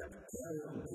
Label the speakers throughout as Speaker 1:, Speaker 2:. Speaker 1: Secretarial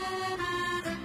Speaker 1: どこ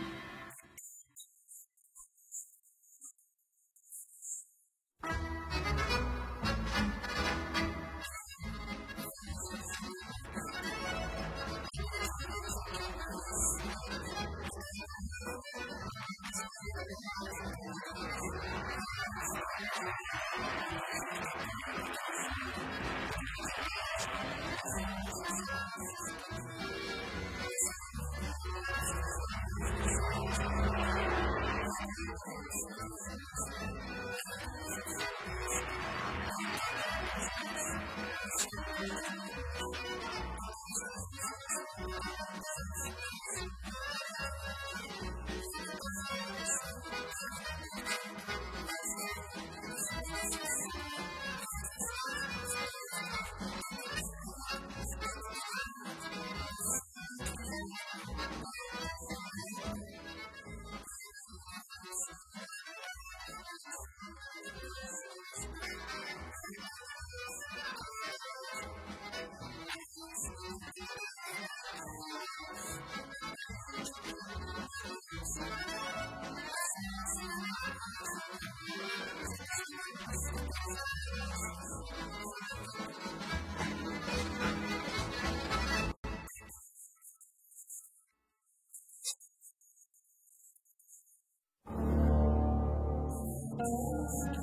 Speaker 1: Thank you.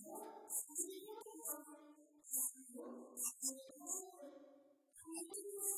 Speaker 1: Thank you.